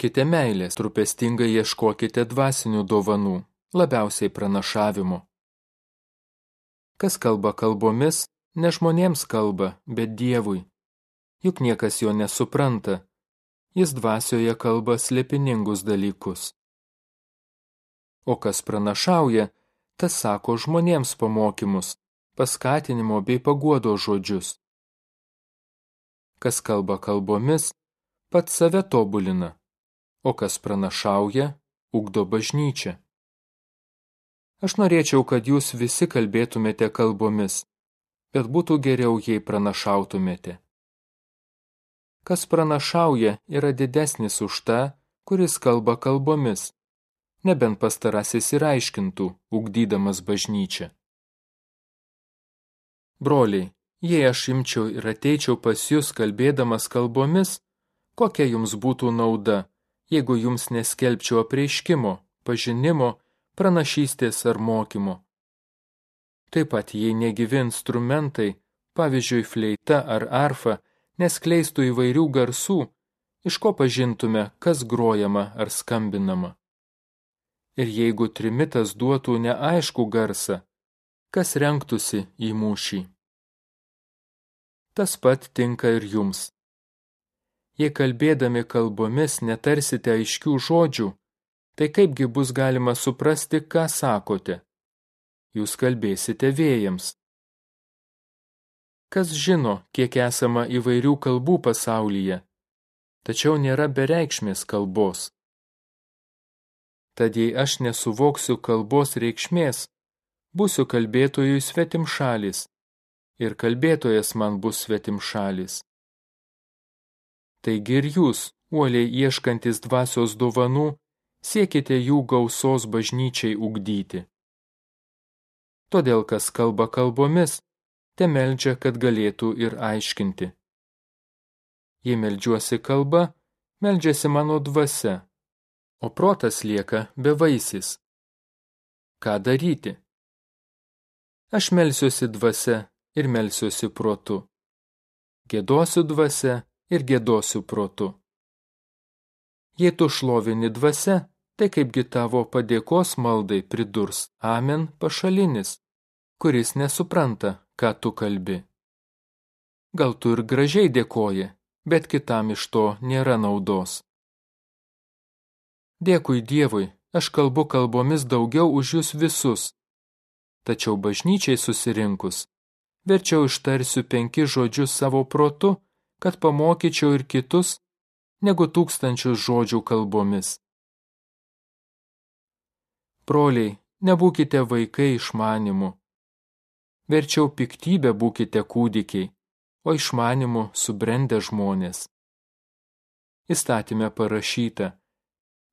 Kite meilės, rūpestingai ieškokite dvasinių dovanų, labiausiai pranašavimo. Kas kalba kalbomis, ne žmonėms kalba, bet Dievui. Juk niekas jo nesupranta, jis dvasioje kalba slėpiningus dalykus. O kas pranašauja, tas sako žmonėms pamokymus, paskatinimo bei paguodo žodžius. Kas kalba kalbomis, pats save tobulina, o kas pranašauja, ugdo bažnyčią. Aš norėčiau, kad jūs visi kalbėtumėte kalbomis, bet būtų geriau, jei pranašautumėte. Kas pranašauja, yra didesnis už tą, kuris kalba kalbomis, nebent pastarasis ir aiškintų, ugdydamas bažnyčią. Broliai, jei aš imčiau ir ateičiau pas jūs kalbėdamas kalbomis, kokia jums būtų nauda, jeigu jums neskelbčiau apreiškimo, pažinimo, pranašystės ar mokymo. Taip pat, jei negyvi instrumentai, pavyzdžiui, fleita ar arfa, neskleistų įvairių garsų, iš ko pažintume, kas grojama ar skambinama. Ir jeigu trimitas duotų neaišku garsą, kas renktųsi į mūšį. Tas pat tinka ir jums. Jei kalbėdami kalbomis netarsite aiškių žodžių, tai kaipgi bus galima suprasti, ką sakote? Jūs kalbėsite vėjams. Kas žino, kiek esama įvairių kalbų pasaulyje, tačiau nėra bereikšmės kalbos. Tad jei aš nesuvoksiu kalbos reikšmės, būsiu kalbėtojui svetim šalis ir kalbėtojas man bus svetim šalis. Taigi ir jūs, uoliai ieškantis dvasios dovanų, siekite jų gausos bažnyčiai ugdyti. Todėl, kas kalba kalbomis, te meldžia, kad galėtų ir aiškinti. Jei meldžiuosi kalba, meldžiasi mano dvasia, o protas lieka bevaisis. Ką daryti? Aš melsiuosi dvasia ir melsiuosi protu. Gėdosiu dvasia ir gėdosiu protu. Jei tu šlovini dvasia, tai kaipgi tavo padėkos maldai pridurs amen pašalinis, kuris nesupranta, ką tu kalbi. Gal tu ir gražiai dėkoji, bet kitam iš to nėra naudos. Dėkui Dievui, aš kalbu kalbomis daugiau už jūs visus, tačiau bažnyčiai susirinkus, verčiau ištarsiu penki žodžius savo protu, kad pamokyčiau ir kitus, negu tūkstančius žodžių kalbomis. Broliai, nebūkite vaikai išmanimu. Verčiau piktybę būkite kūdikiai, o išmanimu subrendę žmonės. Įstatymė parašyta,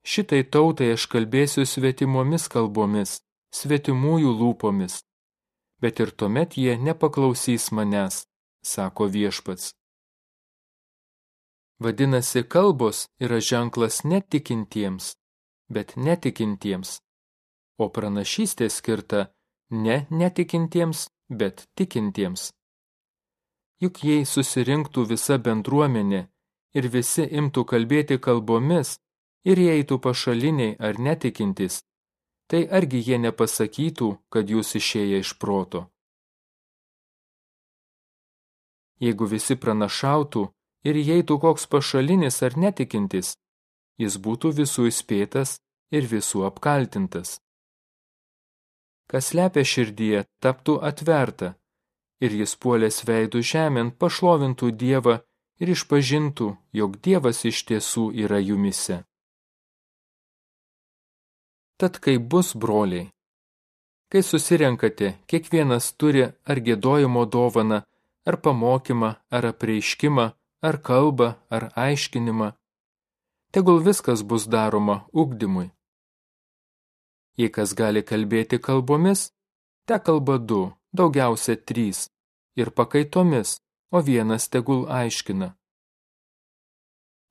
šitai tautai aš kalbėsiu svetimomis kalbomis, svetimųjų lūpomis, bet ir tuomet jie nepaklausys manęs, sako viešpats. Vadinasi, kalbos yra ženklas netikintiems, bet netikintiems, o pranašystė skirta ne netikintiems, bet tikintiems. Juk jei susirinktų visa bendruomenė ir visi imtų kalbėti kalbomis ir eitų pašaliniai ar netikintys, tai argi jie nepasakytų, kad jūs išėję iš proto? Jeigu visi pranašautų ir įeitų koks pašalinis ar netikintis, jis būtų visų įspėtas ir visų apkaltintas. Kas lepia širdyje, taptų atverta, ir jis puolės veidų žemėn pašlovintų Dievą ir išpažintų, jog Dievas iš tiesų yra jumise. Tad kaip bus, broliai? Kai susirenkate, kiekvienas turi ar gėdojimo dovaną, ar pamokymą, ar apreiškimą, ar kalbą, ar aiškinimą. Tegul viskas bus daroma ugdymui. Jei kas gali kalbėti kalbomis, te kalba du, daugiausia trys, ir pakaitomis, o vienas tegul aiškina.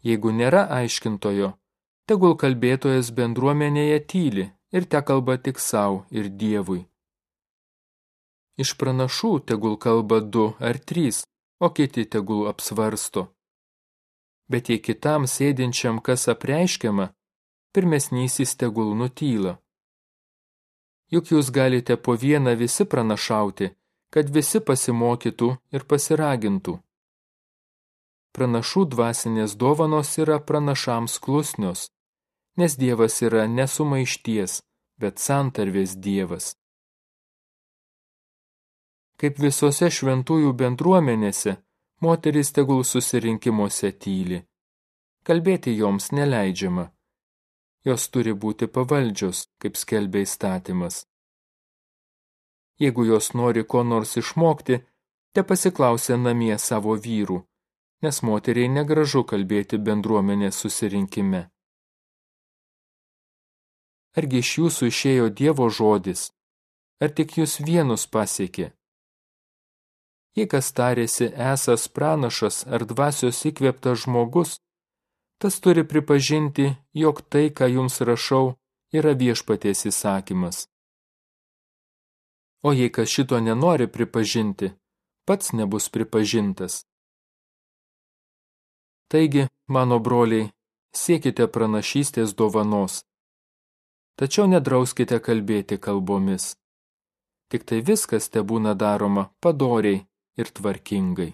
Jeigu nėra aiškintojo, tegul kalbėtojas bendruomenėje tyli ir te kalba tik savo ir Dievui. Iš pranašų tegul kalba du ar trys, o kiti tegul apsvarsto. bet jei kitam sėdinčiam kas apreiškiama, pirmesnysis tegul nutyla. Juk jūs galite po vieną visi pranašauti, kad visi pasimokytų ir pasiragintų. Pranašų dvasinės dovanos yra pranašams klusnios, nes Dievas yra nesumaišties, bet santarvės Dievas. Kaip visose šventųjų bendruomenėse, moteris tegul susirinkimuose tyli. Kalbėti joms neleidžiama. Jos turi būti pavaldžios, kaip skelbia įstatymas. Jeigu jos nori ko nors išmokti, te pasiklausė namie savo vyrų, nes moteriai negražu kalbėti bendruomenės susirinkime. Argi iš jūsų išėjo Dievo žodis, ar tik jūs vienus pasiekė? Jei kas tarėsi esas pranašas ar dvasios įkvėptas žmogus, tas turi pripažinti, jog tai, ką jums rašau, yra viešpaties įsakymas. O jei kas šito nenori pripažinti, pats nebus pripažintas. Taigi, mano broliai, siekite pranašystės dovanos. Tačiau nedrauskite kalbėti kalbomis. Tik tai viskas te būna daroma padoriai ir tvarkingai